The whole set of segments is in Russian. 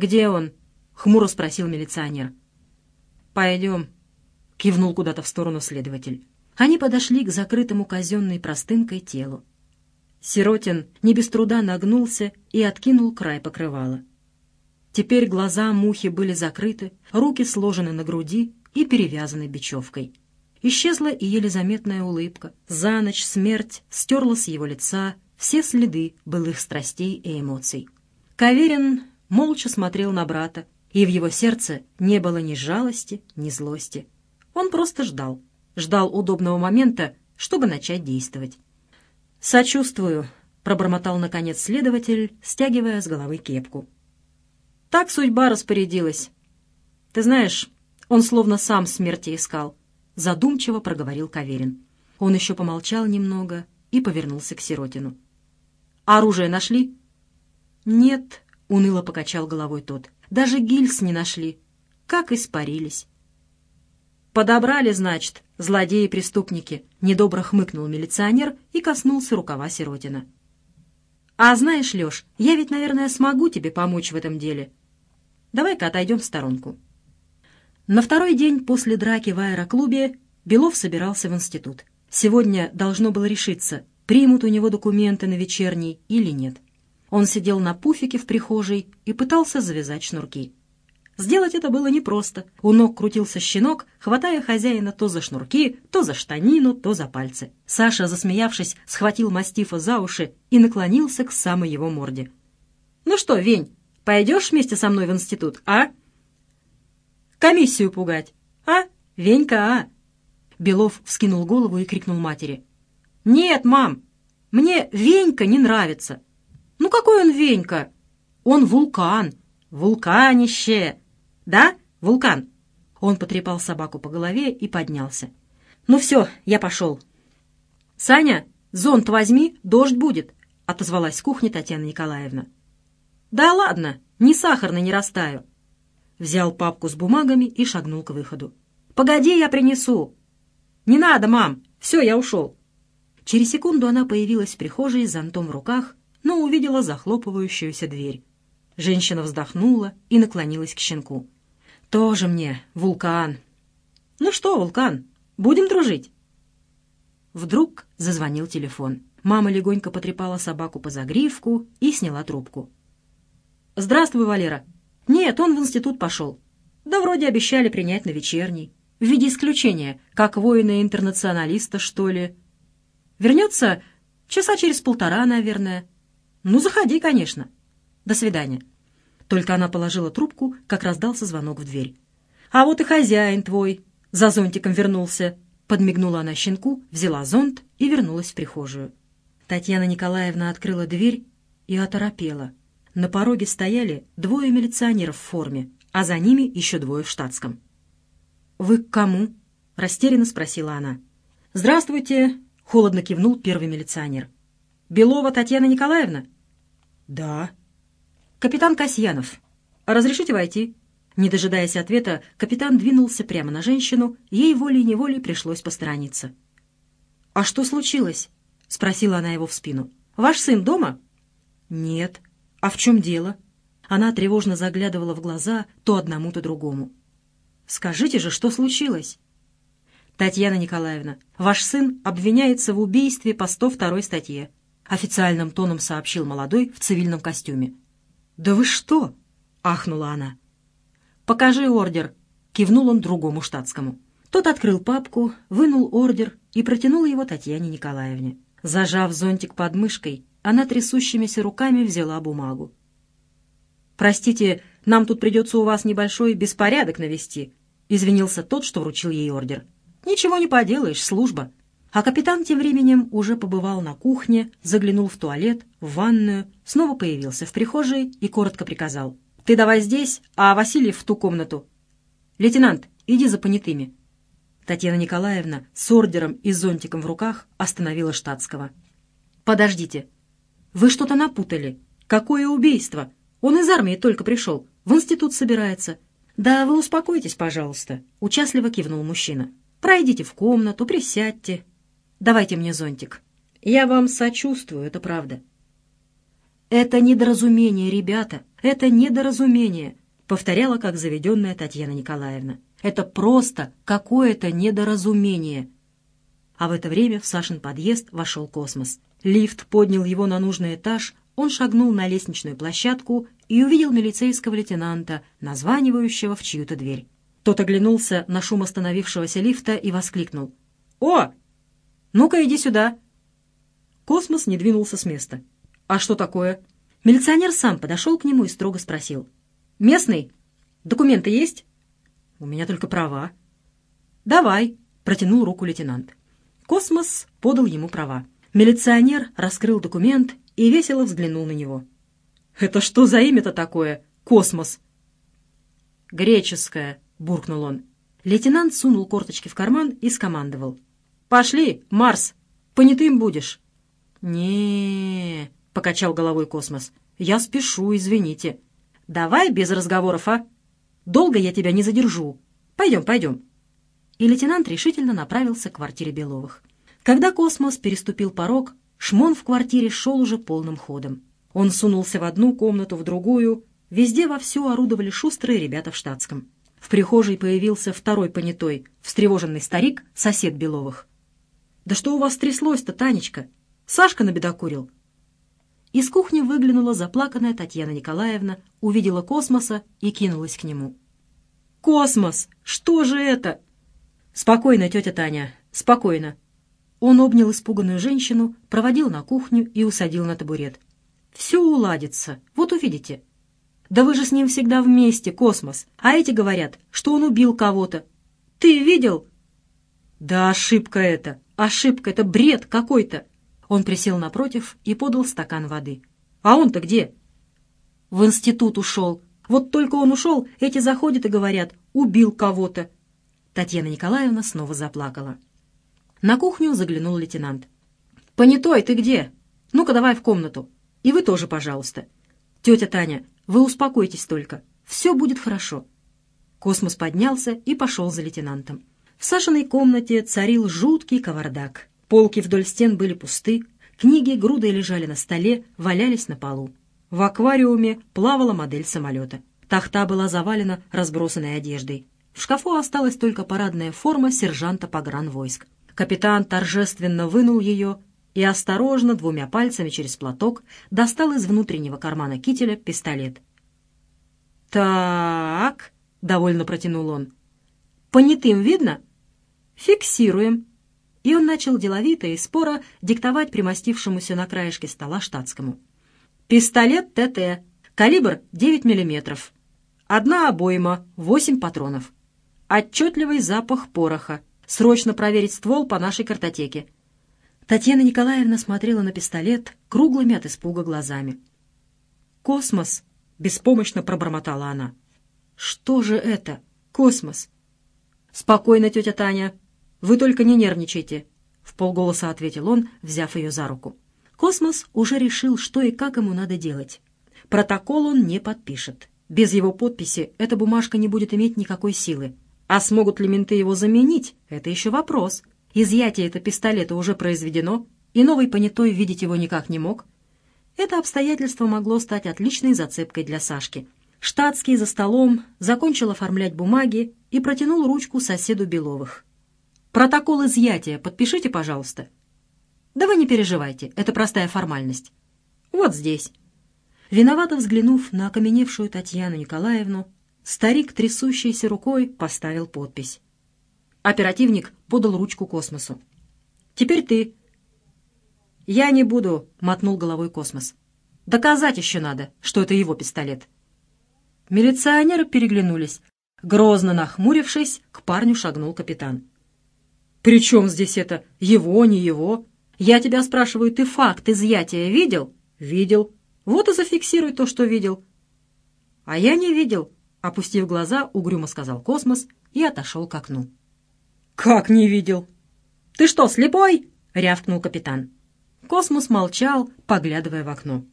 «Где он?» — хмуро спросил милиционер. «Пойдем», — кивнул куда-то в сторону следователь. Они подошли к закрытому казенной простынкой телу. Сиротин не без труда нагнулся и откинул край покрывала. Теперь глаза мухи были закрыты, руки сложены на груди и перевязаны бечевкой. Исчезла и еле заметная улыбка. За ночь смерть стерла с его лица все следы былых страстей и эмоций. Каверин молча смотрел на брата, и в его сердце не было ни жалости, ни злости. Он просто ждал, ждал удобного момента, чтобы начать действовать. «Сочувствую», — пробормотал, наконец, следователь, стягивая с головы кепку. «Так судьба распорядилась. Ты знаешь, он словно сам смерти искал», — задумчиво проговорил Каверин. Он еще помолчал немного и повернулся к Сиротину. «Оружие нашли?» «Нет», — уныло покачал головой тот. «Даже гильз не нашли. Как испарились». «Подобрали, значит, злодеи-преступники», — недобро хмыкнул милиционер и коснулся рукава Сиротина. «А знаешь, Леш, я ведь, наверное, смогу тебе помочь в этом деле. Давай-ка отойдем в сторонку». На второй день после драки в аэроклубе Белов собирался в институт. Сегодня должно было решиться, примут у него документы на вечерний или нет. Он сидел на пуфике в прихожей и пытался завязать шнурки. Сделать это было непросто. У ног крутился щенок, хватая хозяина то за шнурки, то за штанину, то за пальцы. Саша, засмеявшись, схватил мастифа за уши и наклонился к самой его морде. «Ну что, Вень, пойдешь вместе со мной в институт, а?» «Комиссию пугать, а? Венька, а?» Белов вскинул голову и крикнул матери. «Нет, мам, мне Венька не нравится». «Ну какой он Венька?» «Он вулкан, вулканище!» «Да, вулкан?» Он потрепал собаку по голове и поднялся. «Ну все, я пошел». «Саня, зонт возьми, дождь будет», — отозвалась с кухни Татьяна Николаевна. «Да ладно, ни сахарный не растаю». Взял папку с бумагами и шагнул к выходу. «Погоди, я принесу». «Не надо, мам, все, я ушел». Через секунду она появилась в прихожей с зонтом в руках, но увидела захлопывающуюся дверь. Женщина вздохнула и наклонилась к щенку. «Тоже мне вулкан!» «Ну что, вулкан, будем дружить?» Вдруг зазвонил телефон. Мама легонько потрепала собаку по загривку и сняла трубку. «Здравствуй, Валера!» «Нет, он в институт пошел. Да вроде обещали принять на вечерний. В виде исключения, как воина-интернационалиста, что ли. Вернется часа через полтора, наверное. Ну, заходи, конечно. До свидания». Только она положила трубку, как раздался звонок в дверь. «А вот и хозяин твой!» За зонтиком вернулся. Подмигнула она щенку, взяла зонт и вернулась в прихожую. Татьяна Николаевна открыла дверь и оторопела. На пороге стояли двое милиционеров в форме, а за ними еще двое в штатском. «Вы к кому?» — растерянно спросила она. «Здравствуйте!» — холодно кивнул первый милиционер. «Белова Татьяна Николаевна?» «Да», «Капитан Касьянов, разрешите войти?» Не дожидаясь ответа, капитан двинулся прямо на женщину, ей волей-неволей пришлось посторониться. «А что случилось?» — спросила она его в спину. «Ваш сын дома?» «Нет. А в чем дело?» Она тревожно заглядывала в глаза то одному, то другому. «Скажите же, что случилось?» «Татьяна Николаевна, ваш сын обвиняется в убийстве по 102 статье», официальным тоном сообщил молодой в цивильном костюме. «Да вы что?» — ахнула она. «Покажи ордер», — кивнул он другому штатскому. Тот открыл папку, вынул ордер и протянул его Татьяне Николаевне. Зажав зонтик под мышкой, она трясущимися руками взяла бумагу. «Простите, нам тут придется у вас небольшой беспорядок навести», — извинился тот, что вручил ей ордер. «Ничего не поделаешь, служба». А капитан тем временем уже побывал на кухне, заглянул в туалет, в ванную, снова появился в прихожей и коротко приказал. «Ты давай здесь, а Васильев в ту комнату. Лейтенант, иди за понятыми». Татьяна Николаевна с ордером и зонтиком в руках остановила штатского. «Подождите. Вы что-то напутали. Какое убийство? Он из армии только пришел. В институт собирается». «Да вы успокойтесь, пожалуйста», — участливо кивнул мужчина. «Пройдите в комнату, присядьте, Давайте мне зонтик. Я вам сочувствую, это правда. Это недоразумение, ребята. это недоразумение», — повторяла как заведенная Татьяна Николаевна. «Это просто какое-то недоразумение». А в это время в Сашин подъезд вошел космос. Лифт поднял его на нужный этаж, он шагнул на лестничную площадку и увидел милицейского лейтенанта, названивающего в чью-то дверь. Тот оглянулся на шум остановившегося лифта и воскликнул. «О! Ну-ка, иди сюда!» Космос не двинулся с места. «А что такое?» Милиционер сам подошел к нему и строго спросил. «Местный? Документы есть?» «У меня только права». «Давай», — протянул руку лейтенант. Космос подал ему права. Милиционер раскрыл документ и весело взглянул на него. «Это что за имя-то такое? Космос?» «Греческое», — буркнул он. Лейтенант сунул корочки в карман и скомандовал. «Пошли, Марс, понятым будешь». не покачал головой Космос. «Я спешу, извините». «Давай без разговоров, а? Долго я тебя не задержу. Пойдем, пойдем». И лейтенант решительно направился к квартире Беловых. Когда Космос переступил порог, шмон в квартире шел уже полным ходом. Он сунулся в одну комнату, в другую. Везде вовсю орудовали шустрые ребята в штатском. В прихожей появился второй понятой, встревоженный старик, сосед Беловых. «Да что у вас тряслось-то, Танечка? Сашка набедокурил?» Из кухни выглянула заплаканная Татьяна Николаевна, увидела космоса и кинулась к нему. «Космос! Что же это?» «Спокойно, тетя Таня, спокойно». Он обнял испуганную женщину, проводил на кухню и усадил на табурет. «Все уладится, вот увидите». «Да вы же с ним всегда вместе, космос, а эти говорят, что он убил кого-то. Ты видел?» «Да ошибка это, ошибка, это бред какой-то. Он присел напротив и подал стакан воды. «А он-то где?» «В институт ушел. Вот только он ушел, эти заходят и говорят, убил кого-то». Татьяна Николаевна снова заплакала. На кухню заглянул лейтенант. «Понятой, ты где? Ну-ка давай в комнату. И вы тоже, пожалуйста. Тетя Таня, вы успокойтесь только. Все будет хорошо». Космос поднялся и пошел за лейтенантом. В Сашиной комнате царил жуткий кавардак. Полки вдоль стен были пусты, книги грудой лежали на столе, валялись на полу. В аквариуме плавала модель самолета. Тахта была завалена разбросанной одеждой. В шкафу осталась только парадная форма сержанта погранвойск. Капитан торжественно вынул ее и осторожно двумя пальцами через платок достал из внутреннего кармана кителя пистолет. «Так», — довольно протянул он, — «понятым видно?» «Фиксируем», и он начал деловито и споро диктовать примостившемуся на краешке стола штатскому. «Пистолет ТТ, калибр 9 мм, одна обойма, 8 патронов, отчетливый запах пороха, срочно проверить ствол по нашей картотеке». Татьяна Николаевна смотрела на пистолет круглыми от испуга глазами. «Космос!» — беспомощно пробормотала она. «Что же это? Космос!» «Спокойно, тетя Таня!» «Вы только не нервничайте», — в полголоса ответил он, взяв ее за руку. Космос уже решил, что и как ему надо делать. Протокол он не подпишет. Без его подписи эта бумажка не будет иметь никакой силы. А смогут ли менты его заменить, это еще вопрос. Изъятие этого пистолета уже произведено, и новый понятой видеть его никак не мог. Это обстоятельство могло стать отличной зацепкой для Сашки. Штатский за столом закончил оформлять бумаги и протянул ручку соседу Беловых. Протокол изъятия подпишите, пожалуйста. Да вы не переживайте, это простая формальность. Вот здесь. Виновато взглянув на окаменевшую Татьяну Николаевну, старик, трясущейся рукой, поставил подпись. Оперативник подал ручку космосу. «Теперь ты». «Я не буду», — мотнул головой космос. «Доказать еще надо, что это его пистолет». Милиционеры переглянулись. Грозно нахмурившись, к парню шагнул капитан. «При чем здесь это? Его, не его? Я тебя спрашиваю, ты факт изъятия видел?» «Видел. Вот и зафиксируй то, что видел». «А я не видел», — опустив глаза, угрюмо сказал Космос и отошел к окну. «Как не видел?» «Ты что, слепой?» — рявкнул капитан. Космос молчал, поглядывая в окно.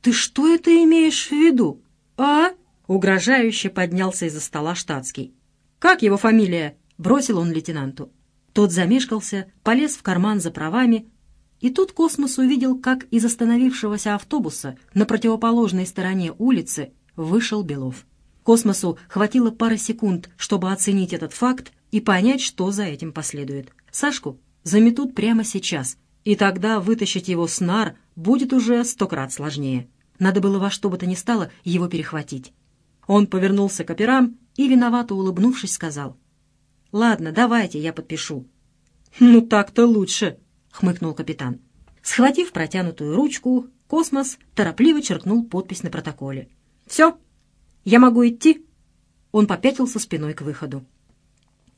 «Ты что это имеешь в виду, а?» Угрожающе поднялся из-за стола штатский. «Как его фамилия?» — бросил он лейтенанту. Тот замешкался, полез в карман за правами, и тут Космос увидел, как из остановившегося автобуса на противоположной стороне улицы вышел Белов. Космосу хватило пары секунд, чтобы оценить этот факт и понять, что за этим последует. Сашку заметут прямо сейчас, и тогда вытащить его с нар будет уже сто крат сложнее. Надо было во что бы то ни стало его перехватить. Он повернулся к операм и, виновато улыбнувшись, сказал. «Ладно, давайте, я подпишу». «Ну так-то лучше», — хмыкнул капитан. Схватив протянутую ручку, Космос торопливо черкнул подпись на протоколе. «Все, я могу идти?» Он попятился спиной к выходу.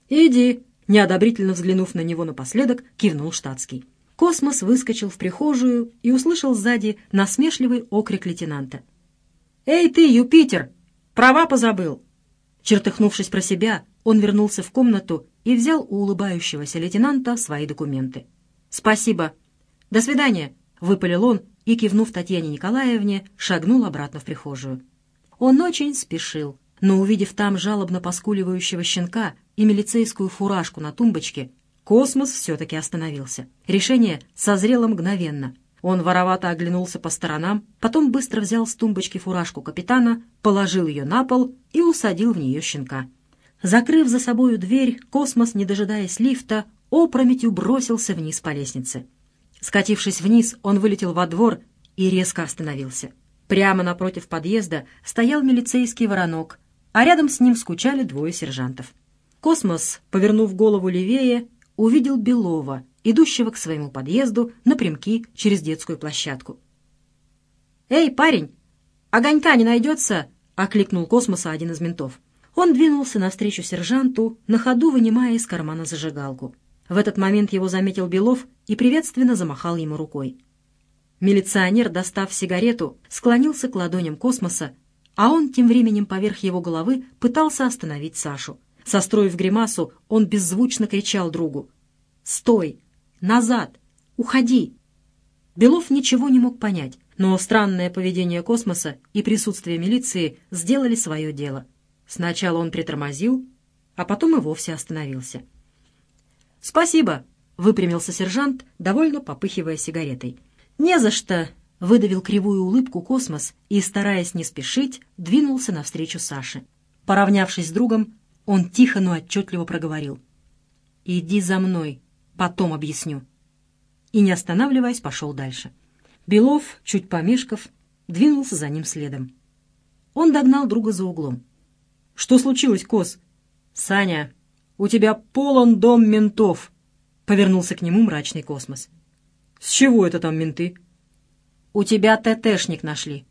«Иди», — неодобрительно взглянув на него напоследок, кивнул штатский. Космос выскочил в прихожую и услышал сзади насмешливый окрик лейтенанта. «Эй ты, Юпитер! Права позабыл!» Чертыхнувшись про себя, он вернулся в комнату и взял у улыбающегося лейтенанта свои документы. «Спасибо. До свидания!» — выпалил он и, кивнув Татьяне Николаевне, шагнул обратно в прихожую. Он очень спешил, но, увидев там жалобно поскуливающего щенка и милицейскую фуражку на тумбочке, космос все-таки остановился. Решение созрело мгновенно. Он воровато оглянулся по сторонам, потом быстро взял с тумбочки фуражку капитана, положил ее на пол и усадил в нее щенка. Закрыв за собою дверь, космос, не дожидаясь лифта, опрометью бросился вниз по лестнице. Скатившись вниз, он вылетел во двор и резко остановился. Прямо напротив подъезда стоял милицейский воронок, а рядом с ним скучали двое сержантов. Космос, повернув голову левее, увидел Белова, идущего к своему подъезду напрямки через детскую площадку. «Эй, парень, огонька не найдется?» — окликнул Космоса один из ментов. Он двинулся навстречу сержанту, на ходу вынимая из кармана зажигалку. В этот момент его заметил Белов и приветственно замахал ему рукой. Милиционер, достав сигарету, склонился к ладоням космоса, а он тем временем поверх его головы пытался остановить Сашу. Состроив гримасу, он беззвучно кричал другу. «Стой! Назад! Уходи!» Белов ничего не мог понять, но странное поведение космоса и присутствие милиции сделали свое дело. Сначала он притормозил, а потом и вовсе остановился. «Спасибо», — выпрямился сержант, довольно попыхивая сигаретой. «Не за что», — выдавил кривую улыбку космос и, стараясь не спешить, двинулся навстречу Саше. Поравнявшись с другом, он тихо, но отчетливо проговорил. «Иди за мной, потом объясню». И, не останавливаясь, пошел дальше. Белов, чуть помешков, двинулся за ним следом. Он догнал друга за углом. «Что случилось, Кос?» «Саня, у тебя полон дом ментов!» — повернулся к нему мрачный космос. «С чего это там менты?» «У тебя ТТшник нашли».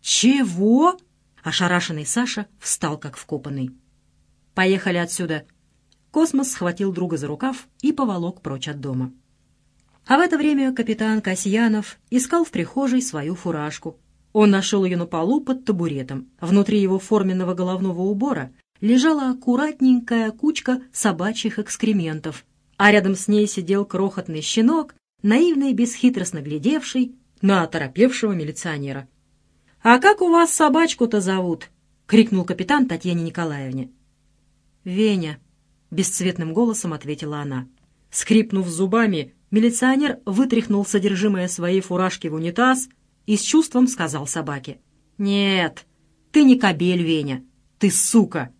«Чего?» — ошарашенный Саша встал как вкопанный. «Поехали отсюда». Космос схватил друга за рукав и поволок прочь от дома. А в это время капитан Касьянов искал в прихожей свою фуражку. Он нашел ее на полу под табуретом. Внутри его форменного головного убора лежала аккуратненькая кучка собачьих экскрементов, а рядом с ней сидел крохотный щенок, наивно и бесхитростно глядевший на оторопевшего милиционера. «А как у вас собачку-то зовут?» — крикнул капитан Татьяне Николаевне. «Веня», — бесцветным голосом ответила она. Скрипнув зубами, милиционер вытряхнул содержимое своей фуражки в унитаз и с чувством сказал собаке. «Нет, ты не кобель, Веня, ты сука!»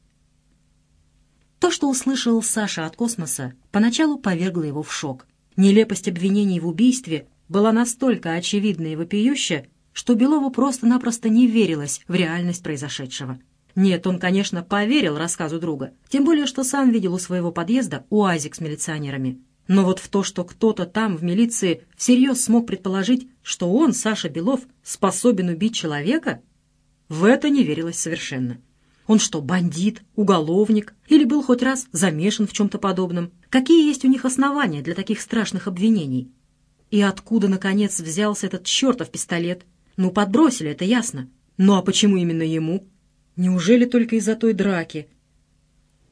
То, что услышал Саша от космоса, поначалу повергло его в шок. Нелепость обвинений в убийстве была настолько очевидна и вопиюща, что Белову просто-напросто не верилось в реальность произошедшего. Нет, он, конечно, поверил рассказу друга, тем более, что сам видел у своего подъезда УАЗик с милиционерами. Но вот в то, что кто-то там, в милиции, всерьез смог предположить, что он, Саша Белов, способен убить человека, в это не верилось совершенно. Он что, бандит, уголовник? Или был хоть раз замешан в чем-то подобном? Какие есть у них основания для таких страшных обвинений? И откуда, наконец, взялся этот чертов пистолет? Ну, подбросили, это ясно. Ну, а почему именно ему? Неужели только из-за той драки?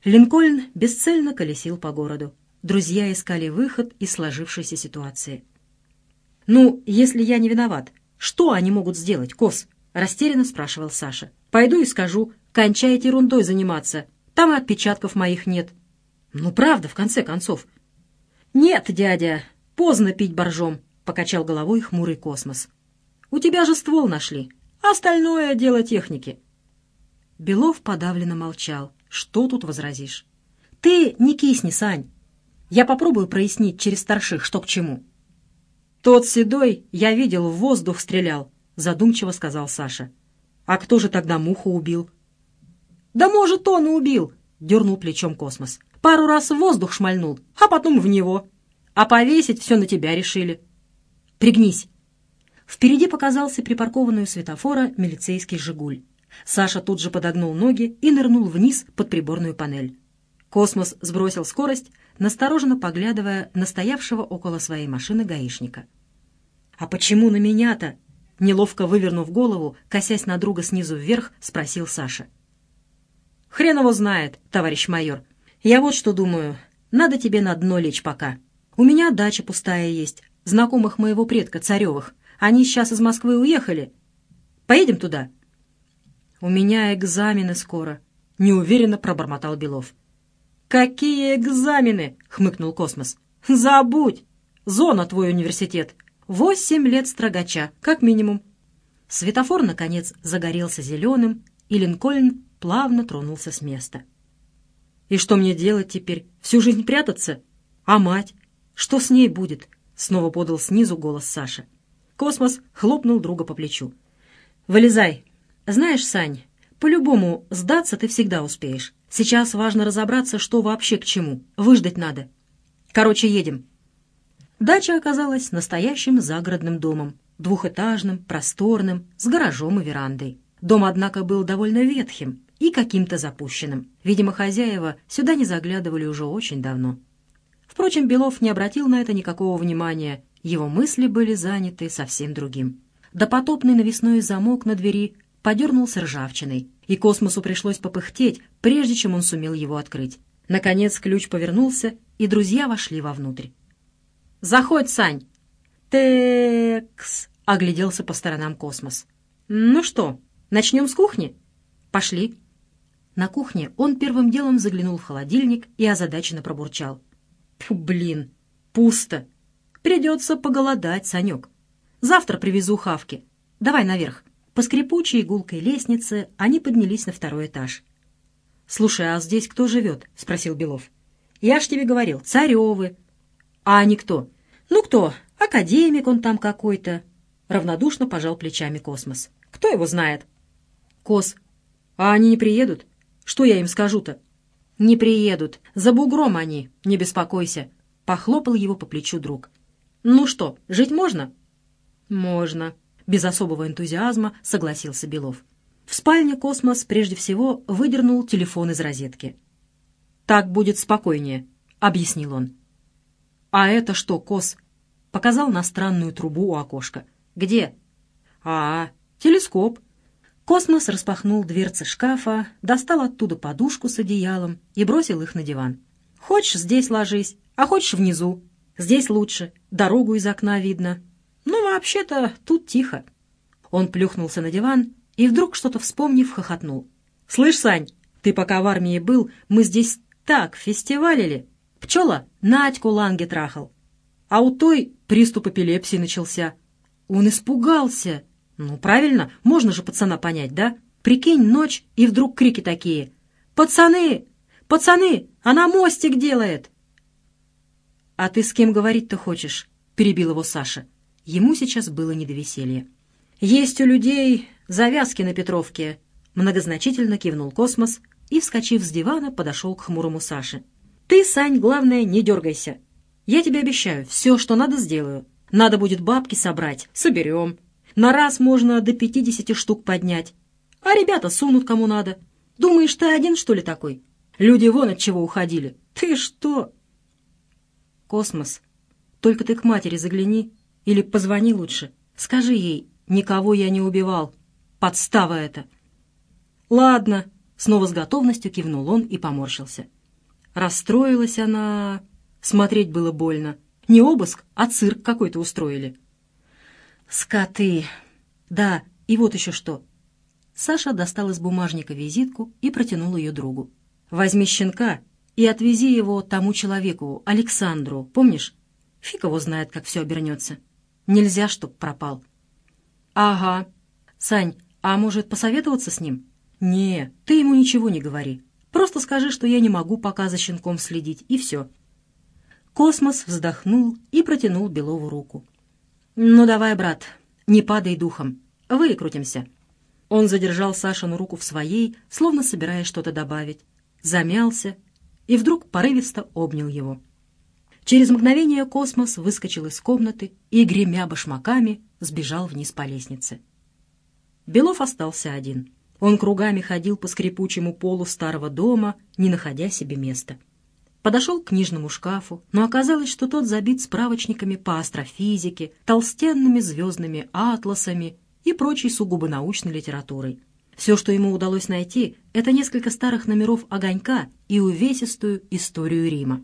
Линкольн бесцельно колесил по городу. Друзья искали выход из сложившейся ситуации. «Ну, если я не виноват, что они могут сделать, Кос?» — растерянно спрашивал Саша. «Пойду и скажу, Кончайте ерундой заниматься. Там и отпечатков моих нет. Ну, правда, в конце концов. Нет, дядя, поздно пить боржом, — покачал головой хмурый космос. У тебя же ствол нашли. Остальное — дело техники. Белов подавленно молчал. Что тут возразишь? Ты не кисни, Сань. Я попробую прояснить через старших, что к чему. Тот седой, я видел, в воздух стрелял, задумчиво сказал Саша. А кто же тогда муху убил? Да может, он и убил, дернул плечом космос. Пару раз в воздух шмальнул, а потом в него. А повесить все на тебя решили. Пригнись. Впереди показался припаркованный у светофора милицейский «Жигуль». Саша тут же подогнул ноги и нырнул вниз под приборную панель. Космос сбросил скорость, настороженно поглядывая на стоявшего около своей машины гаишника. «А почему на меня-то?» Неловко вывернув голову, косясь на друга снизу вверх, спросил Саша. «Хрен его знает, товарищ майор. Я вот что думаю. Надо тебе на дно лечь пока. У меня дача пустая есть, знакомых моего предка Царевых. Они сейчас из Москвы уехали. Поедем туда?» «У меня экзамены скоро», — неуверенно пробормотал Белов. «Какие экзамены?» — хмыкнул Космос. «Забудь! Зона твой университет. Восемь лет строгача, как минимум». Светофор, наконец, загорелся зеленым, и Линкольн плавно тронулся с места. «И что мне делать теперь? Всю жизнь прятаться? А мать? Что с ней будет?» — снова подал снизу голос Саши. Космос хлопнул друга по плечу. «Вылезай. Знаешь, Сань, по-любому сдаться ты всегда успеешь. Сейчас важно разобраться, что вообще к чему. Выждать надо. Короче, едем». Дача оказалась настоящим загородным домом. Двухэтажным, просторным, с гаражом и верандой. Дом, однако, был довольно ветхим и каким-то запущенным. Видимо, хозяева сюда не заглядывали уже очень давно. Впрочем, Белов не обратил на это никакого внимания его мысли были заняты совсем другим. Допотопный навесной замок на двери подернулся ржавчиной, и космосу пришлось попыхтеть, прежде чем он сумел его открыть. Наконец ключ повернулся, и друзья вошли вовнутрь. «Заходь, Сань!» «Текс!» — огляделся по сторонам космос. «Ну что, начнем с кухни?» «Пошли». На кухне он первым делом заглянул в холодильник и озадаченно пробурчал. «Фу, блин, пусто!» Придется поголодать, Санек. Завтра привезу хавки. Давай наверх. По скрипучей гулкой лестнице они поднялись на второй этаж. «Слушай, а здесь кто живет?» — спросил Белов. «Я ж тебе говорил, Царевы». «А они кто?» «Ну кто? Академик он там какой-то». Равнодушно пожал плечами Космос. «Кто его знает?» «Кос, а они не приедут? Что я им скажу-то?» «Не приедут. За бугром они, не беспокойся», — похлопал его по плечу друг. «Ну что, жить можно?» «Можно», — без особого энтузиазма согласился Белов. В спальне «Космос» прежде всего выдернул телефон из розетки. «Так будет спокойнее», — объяснил он. «А это что, Кос?» — показал на странную трубу у окошка. «Где?» «А, телескоп». Космос распахнул дверцы шкафа, достал оттуда подушку с одеялом и бросил их на диван. «Хочешь, здесь ложись, а хочешь внизу. Здесь лучше, дорогу из окна видно. Вообще-то, тут тихо». Он плюхнулся на диван и вдруг, что-то вспомнив, хохотнул. «Слышь, Сань, ты пока в армии был, мы здесь так фестивалили. Пчела Надьку Ланге трахал. А у той приступ эпилепсии начался. Он испугался. Ну, правильно, можно же пацана понять, да? Прикинь, ночь, и вдруг крики такие. «Пацаны! Пацаны! Она мостик делает!» «А ты с кем говорить-то хочешь?» — перебил его Саша. Ему сейчас было не до веселья. «Есть у людей завязки на Петровке», — многозначительно кивнул Космос и, вскочив с дивана, подошел к хмурому Саше. «Ты, Сань, главное, не дергайся. Я тебе обещаю, все, что надо, сделаю. Надо будет бабки собрать, соберем. На раз можно до пятидесяти штук поднять. А ребята сунут кому надо. Думаешь, ты один, что ли, такой? Люди вон от чего уходили. Ты что?» Космос, только ты к матери загляни или позвони лучше. Скажи ей, никого я не убивал. Подстава это. Ладно, снова с готовностью кивнул он и поморщился. Расстроилась она... Смотреть было больно. Не обыск, а цирк какой-то устроили. Скоты. Да, и вот еще что. Саша достал из бумажника визитку и протянул ее другу. «Возьми щенка и отвези его тому человеку, Александру, помнишь? Фиг его знает, как все обернется. Нельзя, чтоб пропал. Ага. Сань, а может посоветоваться с ним? «Не, ты ему ничего не говори. Просто скажи, что я не могу пока за щенком следить, и все». Космос вздохнул и протянул Белову руку. «Ну давай, брат, не падай духом. Выкрутимся». Он задержал Сашину руку в своей, словно собираясь что-то добавить, замялся и вдруг порывисто обнял его. Через мгновение космос выскочил из комнаты и, гремя башмаками, сбежал вниз по лестнице. Белов остался один. Он кругами ходил по скрипучему полу старого дома, не находя себе места. Подошел к книжному шкафу, но оказалось, что тот забит справочниками по астрофизике, толстенными звездными атласами и прочей сугубо научной литературой. Все, что ему удалось найти, это несколько старых номеров «Огонька» и увесистую историю Рима.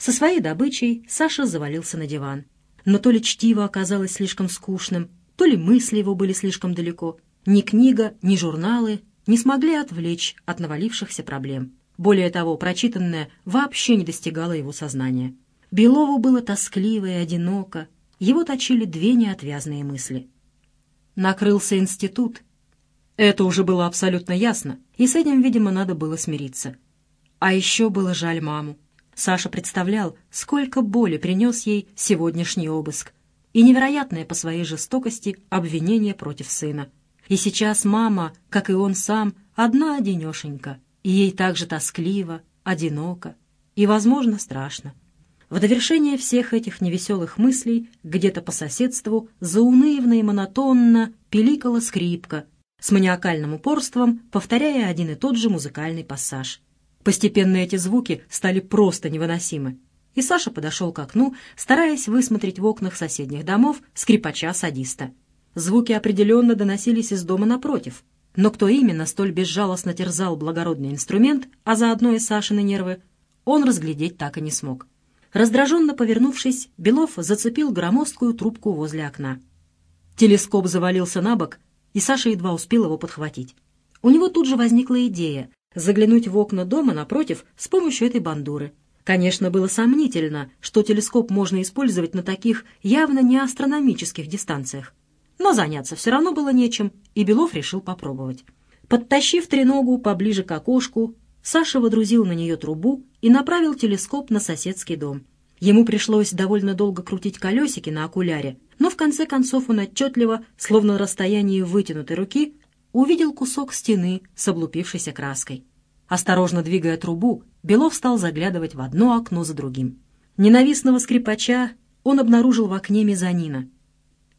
Со своей добычей Саша завалился на диван. Но то ли чтиво оказалось слишком скучным, то ли мысли его были слишком далеко. Ни книга, ни журналы не смогли отвлечь от навалившихся проблем. Более того, прочитанное вообще не достигало его сознания. Белову было тоскливо и одиноко, его точили две неотвязные мысли. Накрылся институт. Это уже было абсолютно ясно, и с этим, видимо, надо было смириться. А еще было жаль маму. Саша представлял, сколько боли принес ей сегодняшний обыск и невероятное по своей жестокости обвинение против сына. И сейчас мама, как и он сам, одна-одинешенька — и ей также тоскливо, одиноко и, возможно, страшно. В довершение всех этих невеселых мыслей где-то по соседству заунывно и монотонно пиликала скрипка, с маниакальным упорством повторяя один и тот же музыкальный пассаж. Постепенно эти звуки стали просто невыносимы, и Саша подошел к окну, стараясь высмотреть в окнах соседних домов скрипача-садиста. Звуки определенно доносились из дома напротив, но кто именно столь безжалостно терзал благородный инструмент, а заодно и Сашины нервы, он разглядеть так и не смог. Раздраженно повернувшись, Белов зацепил громоздкую трубку возле окна. Телескоп завалился на бок, и Саша едва успел его подхватить. У него тут же возникла идея заглянуть в окна дома напротив с помощью этой бандуры. Конечно, было сомнительно, что телескоп можно использовать на таких явно не астрономических дистанциях. Но заняться все равно было нечем, и Белов решил попробовать. Подтащив треногу поближе к окошку, Саша водрузил на нее трубу и направил телескоп на соседский дом. Ему пришлось довольно долго крутить колесики на окуляре, но в конце концов он отчетливо, словно на расстоянии вытянутой руки, увидел кусок стены с облупившейся краской. Осторожно двигая трубу, Белов стал заглядывать в одно окно за другим. Ненавистного скрипача он обнаружил в окне мезонина —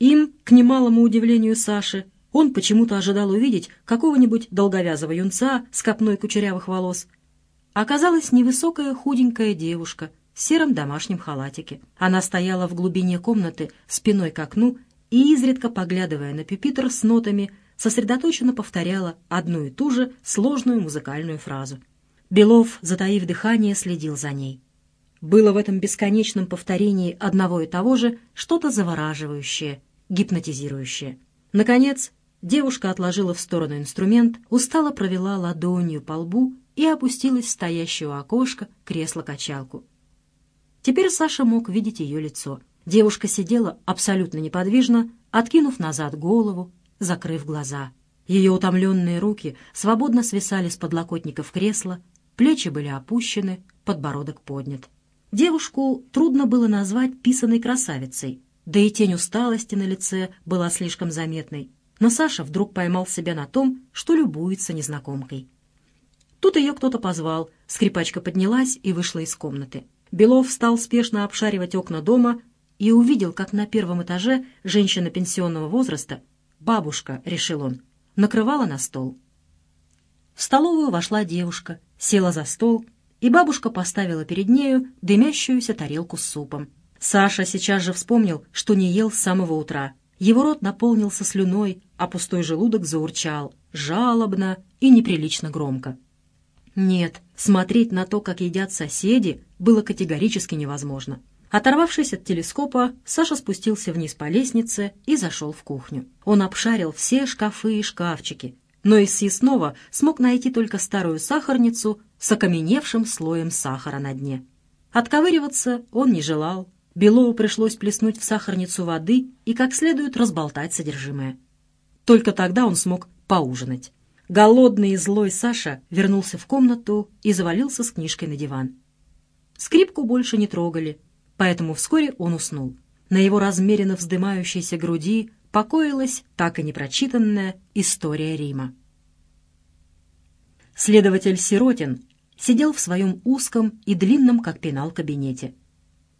им, к немалому удивлению Саши, он почему-то ожидал увидеть какого-нибудь долговязого юнца с копной кучерявых волос. Оказалась невысокая худенькая девушка в сером домашнем халатике. Она стояла в глубине комнаты спиной к окну и, изредка поглядывая на пюпитр с нотами, сосредоточенно повторяла одну и ту же сложную музыкальную фразу. Белов, затаив дыхание, следил за ней. Было в этом бесконечном повторении одного и того же что-то завораживающее — гипнотизирующее. Наконец, девушка отложила в сторону инструмент, устало провела ладонью по лбу и опустилась в стоящее у окошка кресло-качалку. Теперь Саша мог видеть ее лицо. Девушка сидела абсолютно неподвижно, откинув назад голову, закрыв глаза. Ее утомленные руки свободно свисали с подлокотников кресла, плечи были опущены, подбородок поднят. Девушку трудно было назвать писаной красавицей, да и тень усталости на лице была слишком заметной. Но Саша вдруг поймал себя на том, что любуется незнакомкой. Тут ее кто-то позвал, скрипачка поднялась и вышла из комнаты. Белов стал спешно обшаривать окна дома и увидел, как на первом этаже женщина пенсионного возраста, бабушка, решил он, накрывала на стол. В столовую вошла девушка, села за стол, и бабушка поставила перед нею дымящуюся тарелку с супом. Саша сейчас же вспомнил, что не ел с самого утра. Его рот наполнился слюной, а пустой желудок заурчал, жалобно и неприлично громко. Нет, смотреть на то, как едят соседи, было категорически невозможно. Оторвавшись от телескопа, Саша спустился вниз по лестнице и зашел в кухню. Он обшарил все шкафы и шкафчики, но из съестного смог найти только старую сахарницу с окаменевшим слоем сахара на дне. Отковыриваться он не желал, Белову пришлось плеснуть в сахарницу воды и как следует разболтать содержимое. Только тогда он смог поужинать. Голодный и злой Саша вернулся в комнату и завалился с книжкой на диван. Скрипку больше не трогали, поэтому вскоре он уснул. На его размеренно вздымающейся груди покоилась так и непрочитанная история Рима. Следователь Сиротин сидел в своем узком и длинном, как пенал, кабинете.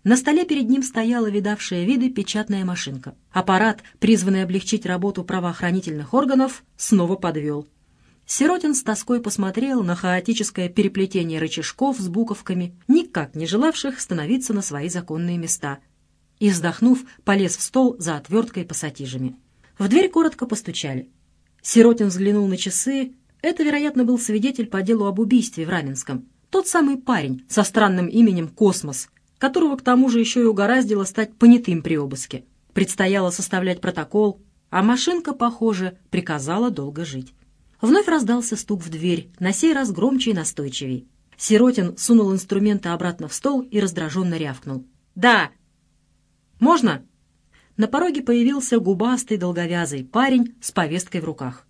На столе перед ним стояла видавшая виды печатная машинка. Аппарат, призванный облегчить работу правоохранительных органов, снова подвел. Сиротин с тоской посмотрел на хаотическое переплетение рычажков с буковками, никак не желавших становиться на свои законные места, и, вздохнув, полез в стол за отверткой пассатижами. В дверь коротко постучали. Сиротин взглянул на часы. Это, вероятно, был свидетель по делу об убийстве в Раменском. Тот самый парень со странным именем Космос, которого к тому же еще и угораздило стать понятым при обыске. Предстояло составлять протокол, а машинка, похоже, приказала долго жить. Вновь раздался стук в дверь, на сей раз громче и настойчивей. Сиротин сунул инструменты обратно в стол и раздраженно рявкнул. «Да!» «Можно?» На пороге появился губастый долговязый парень с повесткой в руках.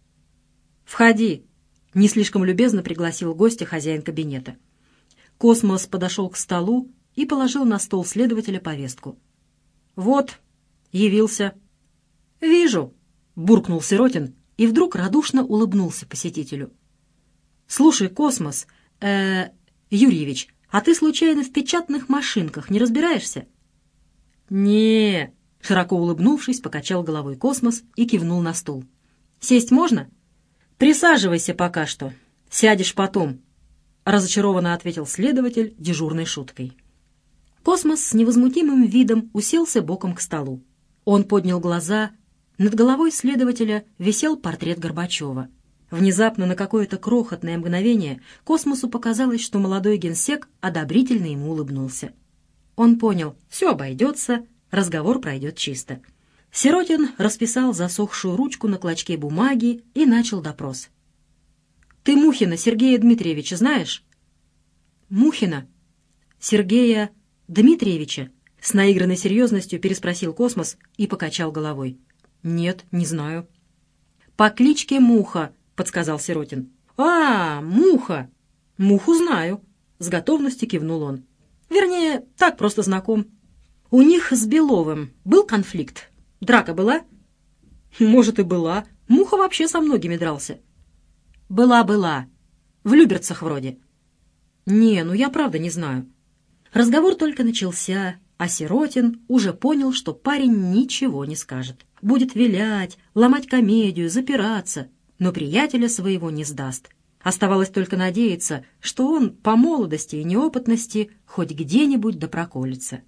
«Входи!» — не слишком любезно пригласил гостя хозяин кабинета. Космос подошел к столу и положил на стол следователя повестку. «Вот, явился». «Вижу», — буркнул Сиротин и вдруг радушно улыбнулся посетителю. «Слушай, Космос, э... Юрьевич, а ты случайно в печатных машинках не разбираешься?» «Не», — широко улыбнувшись, покачал головой Космос и кивнул на стул. «Сесть можно?» «Присаживайся пока что. Сядешь потом», — разочарованно ответил следователь дежурной шуткой. Космос с невозмутимым видом уселся боком к столу. Он поднял глаза. Над головой следователя висел портрет Горбачева. Внезапно на какое-то крохотное мгновение Космосу показалось, что молодой генсек одобрительно ему улыбнулся. Он понял, все обойдется, разговор пройдет чисто. Сиротин расписал засохшую ручку на клочке бумаги и начал допрос. «Ты Мухина Сергея Дмитриевича знаешь?» «Мухина? Сергея Дмитриевича?» С наигранной серьезностью переспросил Космос и покачал головой. «Нет, не знаю». «По кличке Муха», — подсказал Сиротин. «А, Муха! Муху знаю», — с готовностью кивнул он. «Вернее, так просто знаком. У них с Беловым был конфликт. Драка была?» «Может, и была. Муха вообще со многими дрался». «Была-была. В Люберцах вроде». «Не, ну я правда не знаю. Разговор только начался, а Сиротин уже понял, что парень ничего не скажет. Будет вилять, ломать комедию, запираться, но приятеля своего не сдаст. Оставалось только надеяться, что он по молодости и неопытности хоть где-нибудь да проколется.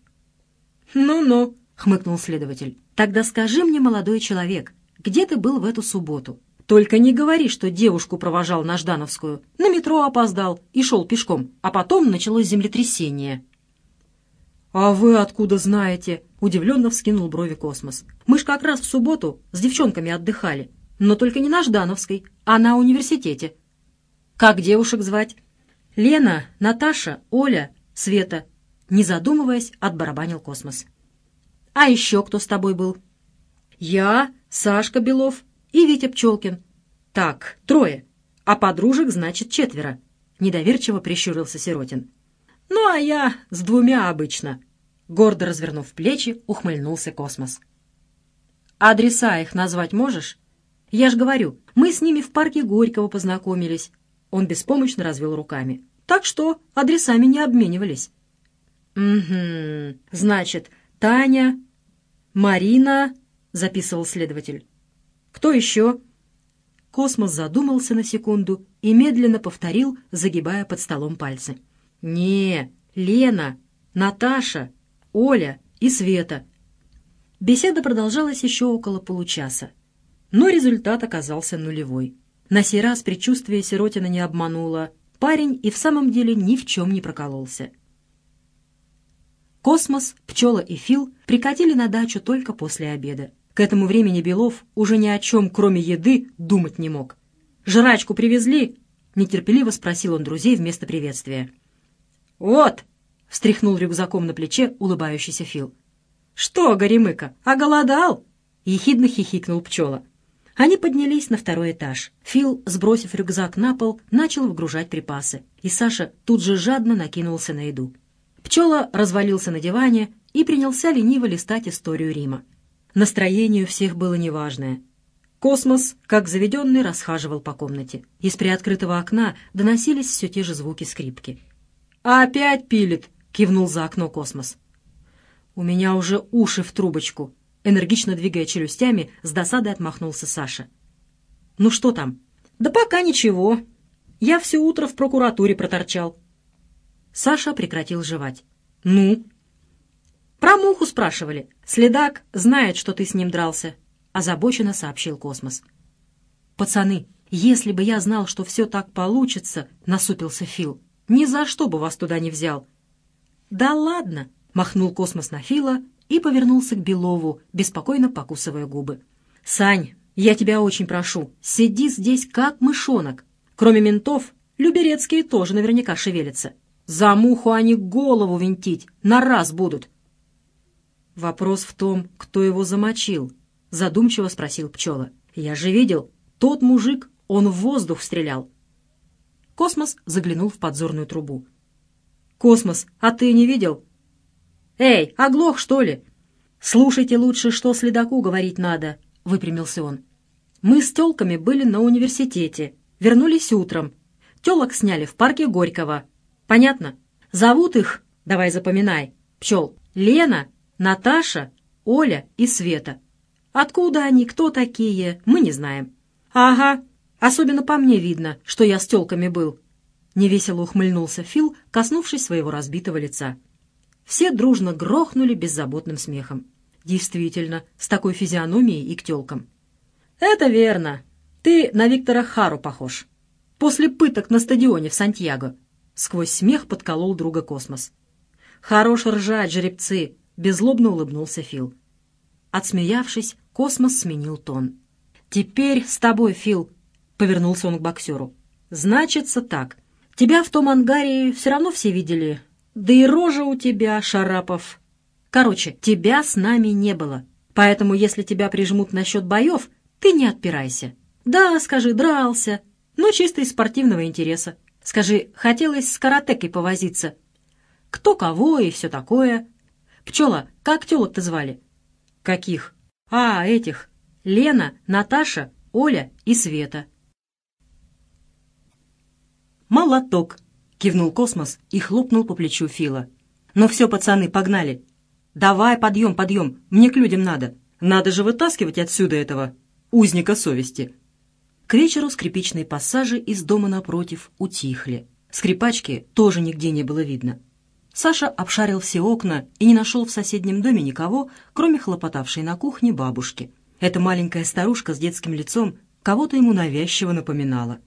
«Ну-ну», — хмыкнул следователь, — «тогда скажи мне, молодой человек, где ты был в эту субботу? Только не говори, что девушку провожал на Ждановскую, на метро опоздал и шел пешком, а потом началось землетрясение». «А вы откуда знаете?» — удивленно вскинул брови Космос. «Мы ж как раз в субботу с девчонками отдыхали, но только не на Ждановской, а на университете». «Как девушек звать?» «Лена, Наташа, Оля, Света», — не задумываясь, отбарабанил Космос. «А еще кто с тобой был?» «Я, Сашка Белов и Витя Пчелкин». «Так, трое, а подружек, значит, четверо», — недоверчиво прищурился Сиротин. «Ну, а я с двумя обычно». Гордо развернув плечи, ухмыльнулся Космос. «Адреса их назвать можешь?» «Я ж говорю, мы с ними в парке Горького познакомились». Он беспомощно развел руками. «Так что адресами не обменивались». «Угу, значит, Таня, Марина...» — записывал следователь. «Кто еще?» Космос задумался на секунду и медленно повторил, загибая под столом пальцы. «Не, Лена, Наташа, Оля и Света». Беседа продолжалась еще около получаса, но результат оказался нулевой. На сей раз предчувствие Сиротина не обмануло. Парень и в самом деле ни в чем не прокололся. Космос, Пчела и Фил прикатили на дачу только после обеда. К этому времени Белов уже ни о чем, кроме еды, думать не мог. «Жрачку привезли?» — нетерпеливо спросил он друзей вместо приветствия. «Вот!» — встряхнул рюкзаком на плече улыбающийся Фил. «Что, Горемыка, оголодал?» — ехидно хихикнул пчела. Они поднялись на второй этаж. Фил, сбросив рюкзак на пол, начал выгружать припасы, и Саша тут же жадно накинулся на еду. Пчела развалился на диване и принялся лениво листать историю Рима. Настроение у всех было неважное. Космос, как заведенный, расхаживал по комнате. Из приоткрытого окна доносились все те же звуки скрипки. «Опять пилит!» — кивнул за окно Космос. «У меня уже уши в трубочку», Энергично двигая челюстями, с досадой отмахнулся Саша. «Ну что там?» «Да пока ничего. Я все утро в прокуратуре проторчал». Саша прекратил жевать. «Ну?» «Про Муху спрашивали. Следак знает, что ты с ним дрался», — озабоченно сообщил Космос. «Пацаны, если бы я знал, что все так получится», — насупился Фил, — «ни за что бы вас туда не взял». «Да ладно», — махнул Космос на Фила и повернулся к Белову, беспокойно покусывая губы. «Сань, я тебя очень прошу, сиди здесь как мышонок. Кроме ментов, люберецкие тоже наверняка шевелятся. За муху они голову винтить, на раз будут». «Вопрос в том, кто его замочил», — задумчиво спросил Пчела. «Я же видел, тот мужик, он в воздух стрелял». Космос заглянул в подзорную трубу. «Космос, а ты не видел?» «Эй, оглох, что ли?» «Слушайте лучше, что следаку говорить надо», — выпрямился он. «Мы с тёлками были на университете, вернулись утром. Тёлок сняли в парке Горького. Понятно? Зовут их, давай запоминай, Пчёл, Лена, Наташа, Оля и Света. Откуда они, кто такие, мы не знаем». «Ага, особенно по мне видно, что я с тёлками был», — невесело ухмыльнулся Фил, коснувшись своего разбитого лица. Все дружно грохнули беззаботным смехом. Действительно, с такой физиономией и к тёлкам. «Это верно. Ты на Виктора Хару похож. После пыток на стадионе в Сантьяго». Сквозь смех подколол друга Космос. «Хорош ржать, жеребцы!» — беззлобно улыбнулся Фил. Отсмеявшись, Космос сменил тон. «Теперь с тобой, Фил!» — повернулся он к боксеру. «Значится так. Тебя в том ангаре все равно все видели, да и рожа у тебя, Шарапов. Короче, тебя с нами не было. Поэтому, если тебя прижмут насчет боев, ты не отпирайся. Да, скажи, дрался, но чисто из спортивного интереса. Скажи, хотелось с каратекой повозиться. Кто кого и все такое. Пчела, как телок-то звали? Каких? А, этих. Лена, Наташа, Оля и Света. Молоток кивнул Космос и хлопнул по плечу Фила. «Ну все, пацаны, погнали! Давай, подъем, подъем, мне к людям надо. Надо же вытаскивать отсюда этого узника совести». К вечеру скрипичные пассажи из дома напротив утихли. Скрипачки тоже нигде не было видно. Саша обшарил все окна и не нашел в соседнем доме никого, кроме хлопотавшей на кухне бабушки. Эта маленькая старушка с детским лицом кого-то ему навязчиво напоминала.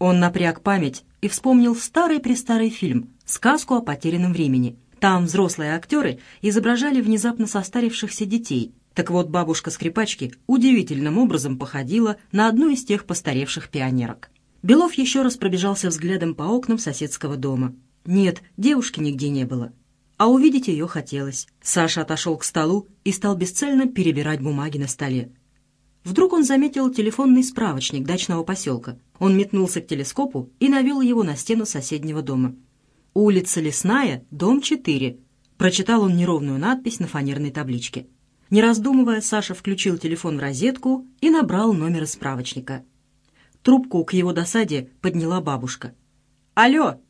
Он напряг память и вспомнил старый-престарый фильм «Сказку о потерянном времени». Там взрослые актеры изображали внезапно состарившихся детей. Так вот, бабушка-скрипачки удивительным образом походила на одну из тех постаревших пионерок. Белов еще раз пробежался взглядом по окнам соседского дома. Нет, девушки нигде не было. А увидеть ее хотелось. Саша отошел к столу и стал бесцельно перебирать бумаги на столе. Вдруг он заметил телефонный справочник дачного поселка. Он метнулся к телескопу и навел его на стену соседнего дома. «Улица Лесная, дом 4», — прочитал он неровную надпись на фанерной табличке. Не раздумывая, Саша включил телефон в розетку и набрал номер справочника. Трубку к его досаде подняла бабушка. «Алло!»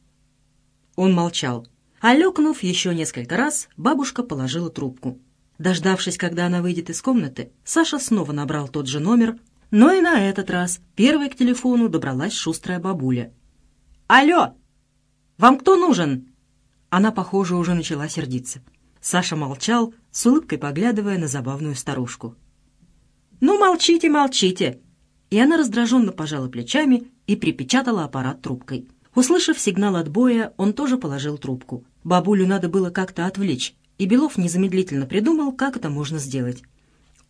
Он молчал. Алёкнув еще несколько раз, бабушка положила трубку. Дождавшись, когда она выйдет из комнаты, Саша снова набрал тот же номер, но и на этот раз первой к телефону добралась шустрая бабуля. «Алло! Вам кто нужен?» Она, похоже, уже начала сердиться. Саша молчал, с улыбкой поглядывая на забавную старушку. «Ну, молчите, молчите!» И она раздраженно пожала плечами и припечатала аппарат трубкой. Услышав сигнал отбоя, он тоже положил трубку. Бабулю надо было как-то отвлечь, и Белов незамедлительно придумал, как это можно сделать.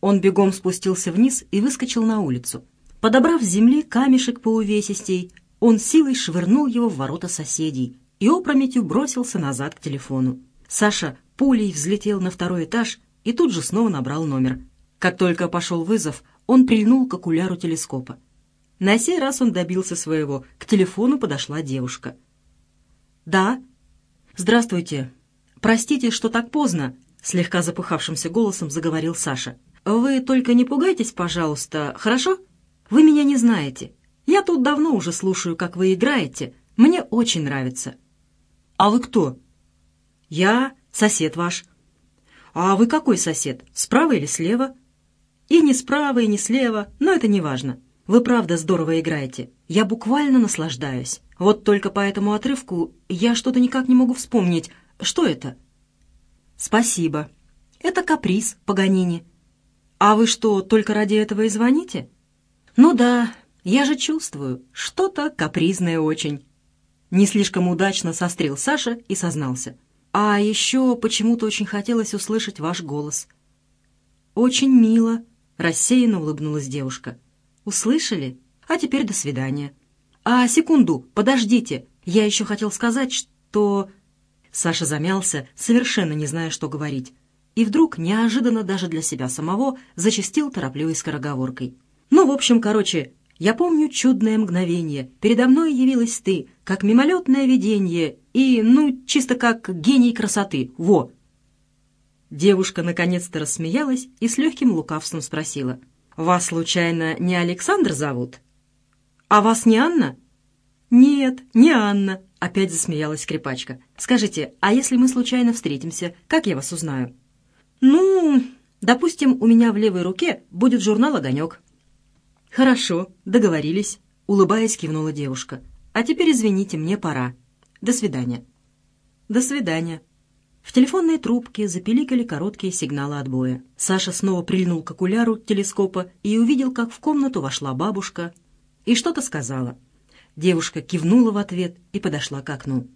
Он бегом спустился вниз и выскочил на улицу. Подобрав с земли камешек по увесистей, он силой швырнул его в ворота соседей и опрометью бросился назад к телефону. Саша пулей взлетел на второй этаж и тут же снова набрал номер. Как только пошел вызов, он прильнул к окуляру телескопа. На сей раз он добился своего. К телефону подошла девушка. «Да?» «Здравствуйте. Простите, что так поздно», — слегка запыхавшимся голосом заговорил Саша. «Вы только не пугайтесь, пожалуйста, хорошо? Вы меня не знаете. Я тут давно уже слушаю, как вы играете. Мне очень нравится». «А вы кто?» «Я сосед ваш». «А вы какой сосед? Справа или слева?» «И не справа, и не слева, но это не важно. Вы правда здорово играете. Я буквально наслаждаюсь. Вот только по этому отрывку я что-то никак не могу вспомнить. Что это? Спасибо. Это каприз Паганини. А вы что, только ради этого и звоните? Ну да, я же чувствую, что-то капризное очень. Не слишком удачно сострил Саша и сознался. А еще почему-то очень хотелось услышать ваш голос. Очень мило, рассеянно улыбнулась девушка. Услышали? А теперь до свидания. А, секунду, подождите. Я еще хотел сказать, что... Саша замялся, совершенно не зная, что говорить. И вдруг, неожиданно даже для себя самого, зачастил торопливой скороговоркой. Ну, в общем, короче, я помню чудное мгновение. Передо мной явилась ты, как мимолетное видение, и, ну, чисто как гений красоты. Во!» Девушка наконец-то рассмеялась и с легким лукавством спросила. «Вас, случайно, не Александр зовут?» «А вас не Анна?» «Нет, не Анна», — опять засмеялась скрипачка. «Скажите, а если мы случайно встретимся, как я вас узнаю?» «Ну, допустим, у меня в левой руке будет журнал «Огонек». «Хорошо, договорились», — улыбаясь, кивнула девушка. «А теперь, извините, мне пора. До свидания». «До свидания». В телефонной трубке запеликали короткие сигналы отбоя. Саша снова прильнул к окуляру телескопа и увидел, как в комнату вошла бабушка и что-то сказала. Девушка кивнула в ответ и подошла к окну.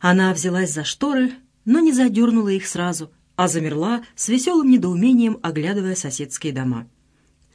Она взялась за шторы, но не задернула их сразу, а замерла с веселым недоумением, оглядывая соседские дома.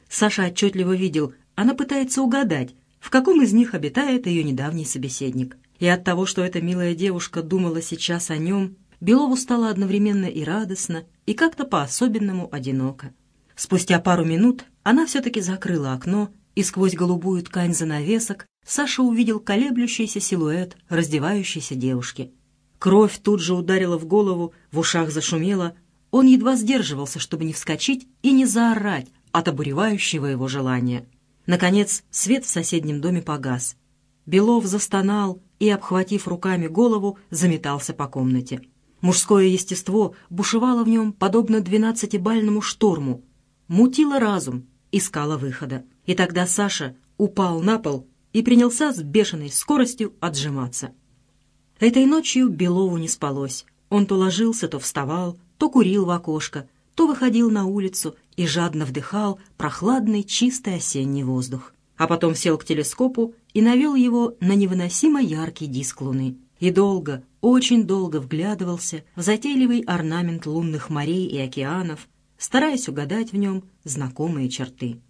Саша отчетливо видел, она пытается угадать, в каком из них обитает ее недавний собеседник. И от того, что эта милая девушка думала сейчас о нем, Белову стало одновременно и радостно, и как-то по-особенному одиноко. Спустя пару минут она все-таки закрыла окно, и сквозь голубую ткань занавесок Саша увидел колеблющийся силуэт раздевающейся девушки. Кровь тут же ударила в голову, в ушах зашумела. Он едва сдерживался, чтобы не вскочить и не заорать от обуревающего его желания. Наконец, свет в соседнем доме погас. Белов застонал и, обхватив руками голову, заметался по комнате. Мужское естество бушевало в нем, подобно двенадцатибальному шторму, мутило разум, искало выхода. И тогда Саша упал на пол и принялся с бешеной скоростью отжиматься. Этой ночью Белову не спалось. Он то ложился, то вставал, то курил в окошко, то выходил на улицу и жадно вдыхал прохладный чистый осенний воздух. А потом сел к телескопу и навел его на невыносимо яркий диск Луны. И долго, очень долго вглядывался в затейливый орнамент лунных морей и океанов, стараясь угадать в нем знакомые черты.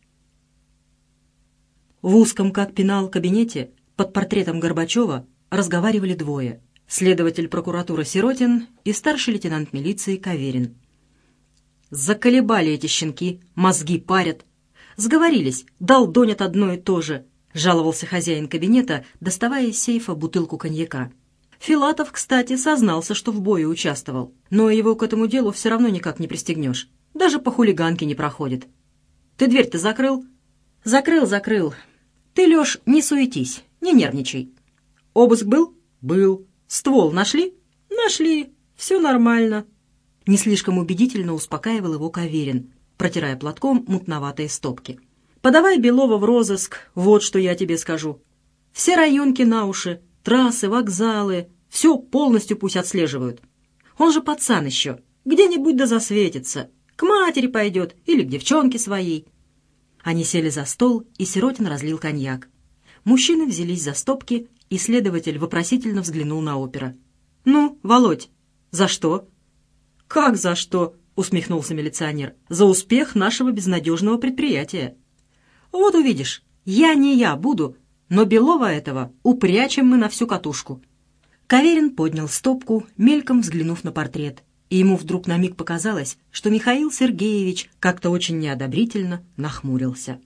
В узком, как пенал, кабинете под портретом Горбачева разговаривали двое — следователь прокуратуры Сиротин и старший лейтенант милиции Каверин. «Заколебали эти щенки, мозги парят. Сговорились, долдонят одно и то же», — жаловался хозяин кабинета, доставая из сейфа бутылку коньяка. Филатов, кстати, сознался, что в бою участвовал, но его к этому делу все равно никак не пристегнешь. Даже по хулиганке не проходит. «Ты дверь-то закрыл?» «Закрыл, закрыл. Ты, Леш, не суетись, не нервничай». «Обыск был?» «Был. Ствол нашли?» «Нашли. Все нормально». Не слишком убедительно успокаивал его Каверин, протирая платком мутноватые стопки. «Подавай Белова в розыск, вот что я тебе скажу. Все районки на уши, трассы, вокзалы, все полностью пусть отслеживают. Он же пацан еще, где-нибудь да засветится, к матери пойдет или к девчонке своей. Они сели за стол, и Сиротин разлил коньяк. Мужчины взялись за стопки, и следователь вопросительно взглянул на опера. «Ну, Володь, за что?» «Как за что?» — усмехнулся милиционер. «За успех нашего безнадежного предприятия». «Вот увидишь, я не я буду, но Белова этого упрячем мы на всю катушку». Каверин поднял стопку, мельком взглянув на портрет, и ему вдруг на миг показалось, что Михаил Сергеевич как-то очень неодобрительно нахмурился.